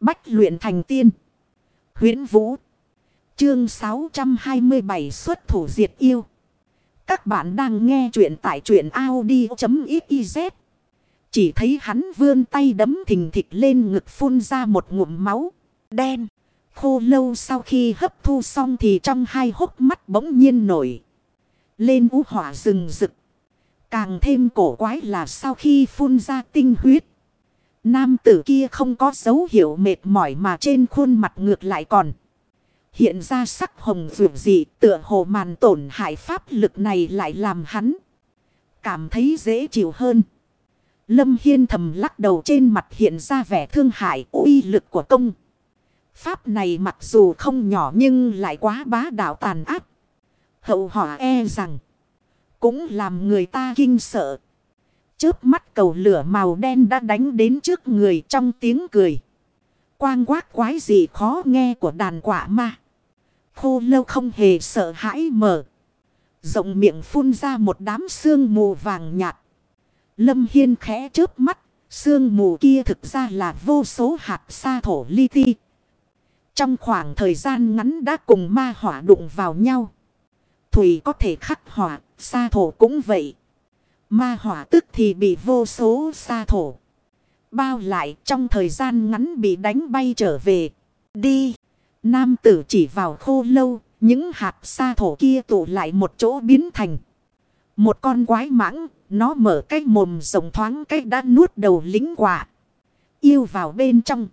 Bách luyện thành tiên. huyễn Vũ. Chương 627 xuất thủ diệt yêu. Các bạn đang nghe truyện tại truyện Audi.xyz. Chỉ thấy hắn vươn tay đấm thình thịch lên ngực phun ra một ngụm máu. Đen. Khô lâu sau khi hấp thu xong thì trong hai hốc mắt bỗng nhiên nổi. Lên ú hỏa rừng rực. Càng thêm cổ quái là sau khi phun ra tinh huyết. Nam tử kia không có dấu hiệu mệt mỏi mà trên khuôn mặt ngược lại còn. Hiện ra sắc hồng vượt dị, tựa hồ màn tổn hại pháp lực này lại làm hắn. Cảm thấy dễ chịu hơn. Lâm Hiên thầm lắc đầu trên mặt hiện ra vẻ thương hại, uy lực của công. Pháp này mặc dù không nhỏ nhưng lại quá bá đạo tàn ác. Hậu họa e rằng. Cũng làm người ta kinh sợ. Chớp mắt cầu lửa màu đen đã đánh đến trước người trong tiếng cười. Quang quát quái gì khó nghe của đàn quả ma. Khô lâu không hề sợ hãi mở. Rộng miệng phun ra một đám sương mù vàng nhạt. Lâm Hiên khẽ chớp mắt. Sương mù kia thực ra là vô số hạt sa thổ li ti. Trong khoảng thời gian ngắn đã cùng ma hỏa đụng vào nhau. Thủy có thể khắc hỏa, sa thổ cũng vậy. Ma hỏa tức thì bị vô số sa thổ. Bao lại trong thời gian ngắn bị đánh bay trở về. Đi! Nam tử chỉ vào khô lâu, những hạt sa thổ kia tụ lại một chỗ biến thành. Một con quái mãng, nó mở cái mồm rộng thoáng cái đã nuốt đầu lính quả. Yêu vào bên trong.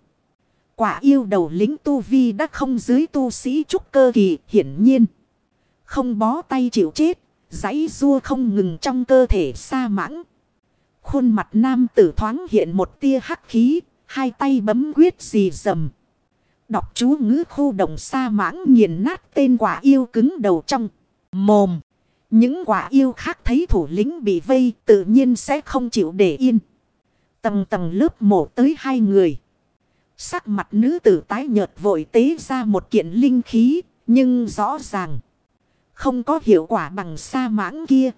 Quả yêu đầu lính tu vi đã không dưới tu sĩ trúc cơ kỳ hiển nhiên. Không bó tay chịu chết, giấy rua không ngừng trong cơ thể sa mãng. Khuôn mặt nam tử thoáng hiện một tia hắc khí, hai tay bấm quyết gì dầm. Đọc chú ngữ khu đồng sa mãng nghiền nát tên quả yêu cứng đầu trong mồm. Những quả yêu khác thấy thủ lĩnh bị vây tự nhiên sẽ không chịu để yên. Tầng tầng lớp mổ tới hai người. Sắc mặt nữ tử tái nhợt vội tế ra một kiện linh khí, nhưng rõ ràng không có hiệu quả bằng sa mãng kia.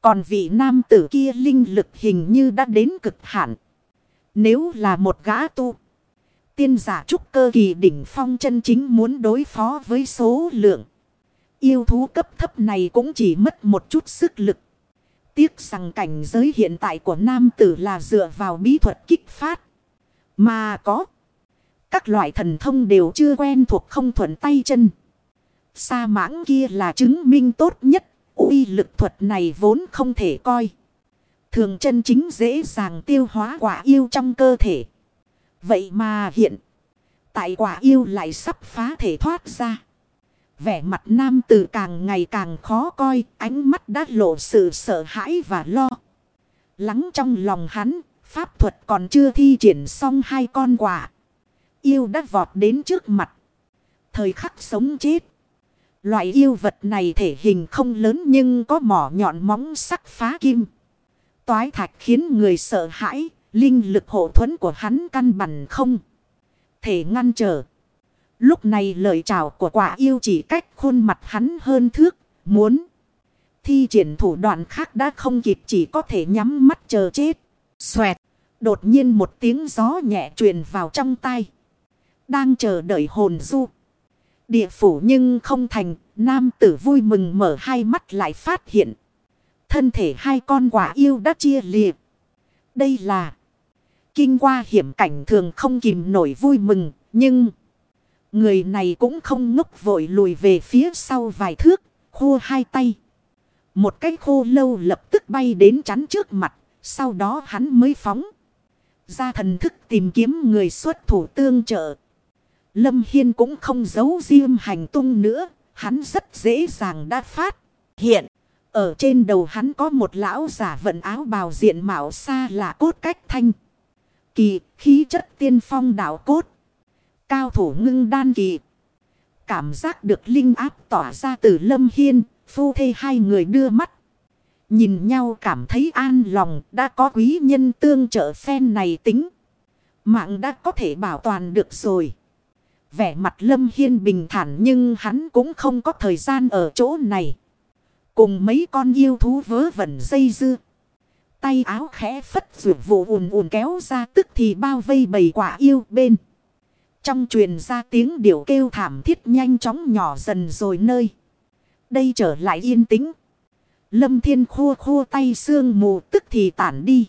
Còn vị nam tử kia linh lực hình như đã đến cực hạn. Nếu là một gã tu, tiên giả trúc cơ kỳ đỉnh phong chân chính muốn đối phó với số lượng. Yêu thú cấp thấp này cũng chỉ mất một chút sức lực. Tiếc rằng cảnh giới hiện tại của nam tử là dựa vào bí thuật kích phát. Mà có. Các loại thần thông đều chưa quen thuộc không thuận tay chân. Sa mãng kia là chứng minh tốt nhất. uy lực thuật này vốn không thể coi. Thường chân chính dễ dàng tiêu hóa quả yêu trong cơ thể. Vậy mà hiện. Tại quả yêu lại sắp phá thể thoát ra. Vẻ mặt nam tử càng ngày càng khó coi. Ánh mắt đã lộ sự sợ hãi và lo. Lắng trong lòng hắn. Pháp thuật còn chưa thi triển xong hai con quả. Yêu đã vọt đến trước mặt. Thời khắc sống chết. Loại yêu vật này thể hình không lớn nhưng có mỏ nhọn móng sắc phá kim. Toái thạch khiến người sợ hãi, linh lực hộ thuẫn của hắn căn bản không. Thể ngăn trở. Lúc này lời chào của quả yêu chỉ cách khuôn mặt hắn hơn thước, muốn. Thi triển thủ đoạn khác đã không kịp chỉ có thể nhắm mắt chờ chết. Xoẹt, đột nhiên một tiếng gió nhẹ truyền vào trong tay. Đang chờ đợi hồn du. Địa phủ nhưng không thành, nam tử vui mừng mở hai mắt lại phát hiện. Thân thể hai con quả yêu đã chia liệt. Đây là kinh qua hiểm cảnh thường không kìm nổi vui mừng, nhưng người này cũng không ngốc vội lùi về phía sau vài thước, khô hai tay. Một cái khô lâu lập tức bay đến chắn trước mặt, sau đó hắn mới phóng. Ra thần thức tìm kiếm người xuất thủ tương trợ. Lâm Hiên cũng không giấu riêng hành tung nữa. Hắn rất dễ dàng đã phát. Hiện. Ở trên đầu hắn có một lão giả vận áo bào diện mạo xa lạ cốt cách thanh. Kỳ khí chất tiên phong đạo cốt. Cao thủ ngưng đan kỳ. Cảm giác được linh áp tỏa ra từ lâm hiên. Phu thê hai người đưa mắt. Nhìn nhau cảm thấy an lòng, đã có quý nhân tương trợ phen này tính. Mạng đã có thể bảo toàn được rồi. Vẻ mặt Lâm Hiên bình thản nhưng hắn cũng không có thời gian ở chỗ này. Cùng mấy con yêu thú vớ vẩn dây dưa. Tay áo khẽ phất rượu vụ ùn ùn kéo ra tức thì bao vây bầy quả yêu bên. Trong truyền ra tiếng điệu kêu thảm thiết nhanh chóng nhỏ dần rồi nơi. Đây trở lại yên tĩnh. Lâm thiên khua khua tay xương mù tức thì tản đi.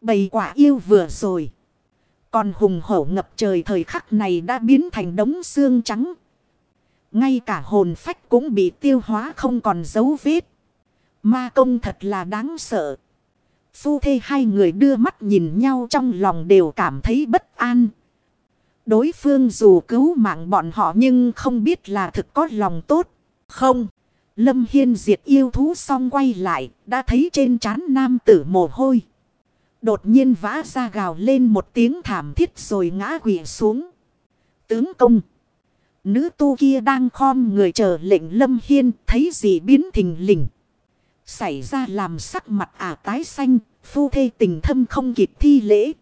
Bầy quả yêu vừa rồi. Còn hùng hổ ngập trời thời khắc này đã biến thành đống xương trắng. Ngay cả hồn phách cũng bị tiêu hóa không còn dấu vết. Ma công thật là đáng sợ. Phu thê hai người đưa mắt nhìn nhau trong lòng đều cảm thấy bất an. Đối phương dù cứu mạng bọn họ nhưng không biết là thực có lòng tốt. Không. Lâm Hiên diệt yêu thú xong quay lại. Đã thấy trên trán nam tử mồ hôi. Đột nhiên vã ra gào lên một tiếng thảm thiết rồi ngã quỷ xuống. Tướng công. Nữ tu kia đang khom người chờ lệnh Lâm Hiên thấy gì biến thình lình. Xảy ra làm sắc mặt ả tái xanh, phu thê tình thâm không kịp thi lễ.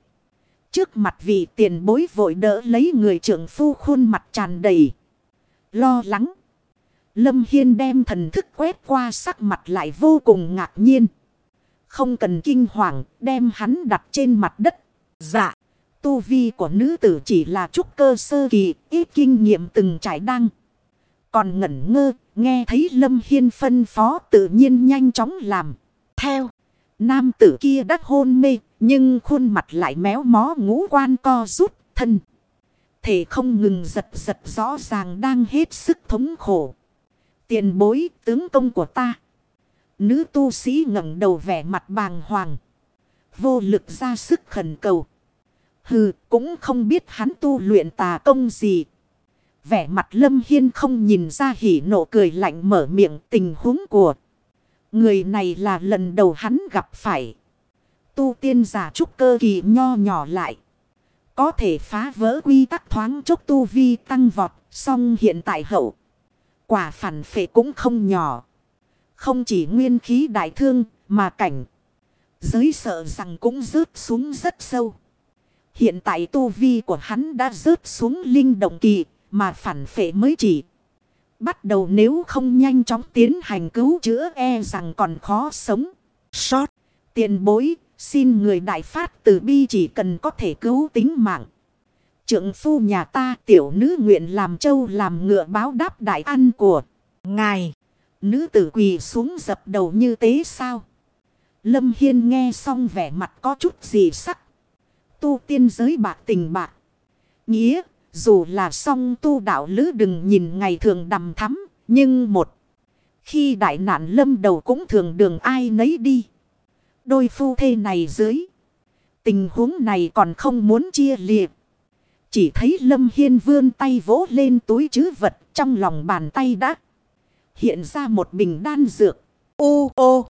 Trước mặt vị tiền bối vội đỡ lấy người trưởng phu khuôn mặt tràn đầy. Lo lắng. Lâm Hiên đem thần thức quét qua sắc mặt lại vô cùng ngạc nhiên. Không cần kinh hoàng, đem hắn đặt trên mặt đất. Dạ, tu vi của nữ tử chỉ là trúc cơ sơ kỳ, ít kinh nghiệm từng trải đăng. Còn ngẩn ngơ, nghe thấy Lâm Hiên phân phó tự nhiên nhanh chóng làm. Theo, nam tử kia đắc hôn mê, nhưng khuôn mặt lại méo mó ngũ quan co rút thân. Thể không ngừng giật giật rõ ràng đang hết sức thống khổ. Tiền bối tướng công của ta. Nữ tu sĩ ngẩng đầu vẻ mặt bàng hoàng. Vô lực ra sức khẩn cầu. Hừ, cũng không biết hắn tu luyện tà công gì. Vẻ mặt lâm hiên không nhìn ra hỉ nộ cười lạnh mở miệng tình huống của. Người này là lần đầu hắn gặp phải. Tu tiên giả trúc cơ kỳ nho nhỏ lại. Có thể phá vỡ quy tắc thoáng chốc tu vi tăng vọt. Song hiện tại hậu. Quả phản phệ cũng không nhỏ. Không chỉ nguyên khí đại thương, mà cảnh. Giới sợ rằng cũng rớt xuống rất sâu. Hiện tại tu vi của hắn đã rớt xuống linh động kỳ, mà phản phệ mới chỉ. Bắt đầu nếu không nhanh chóng tiến hành cứu chữa e rằng còn khó sống. Sót. Tiền bối. Xin người đại phát từ bi chỉ cần có thể cứu tính mạng. Trượng phu nhà ta tiểu nữ nguyện làm châu làm ngựa báo đáp đại ăn của ngài. Nữ tử quỳ xuống dập đầu như tế sao? Lâm Hiên nghe xong vẻ mặt có chút gì sắc. Tu tiên giới bạc tình bạc. Nghĩa, dù là song tu đạo lứ đừng nhìn ngày thường đầm thắm, nhưng một. Khi đại nạn lâm đầu cũng thường đường ai nấy đi. Đôi phu thê này dưới. Tình huống này còn không muốn chia liệt. Chỉ thấy Lâm Hiên vươn tay vỗ lên túi chứ vật trong lòng bàn tay đã. Hiện ra một bình đan dược. Ô ô.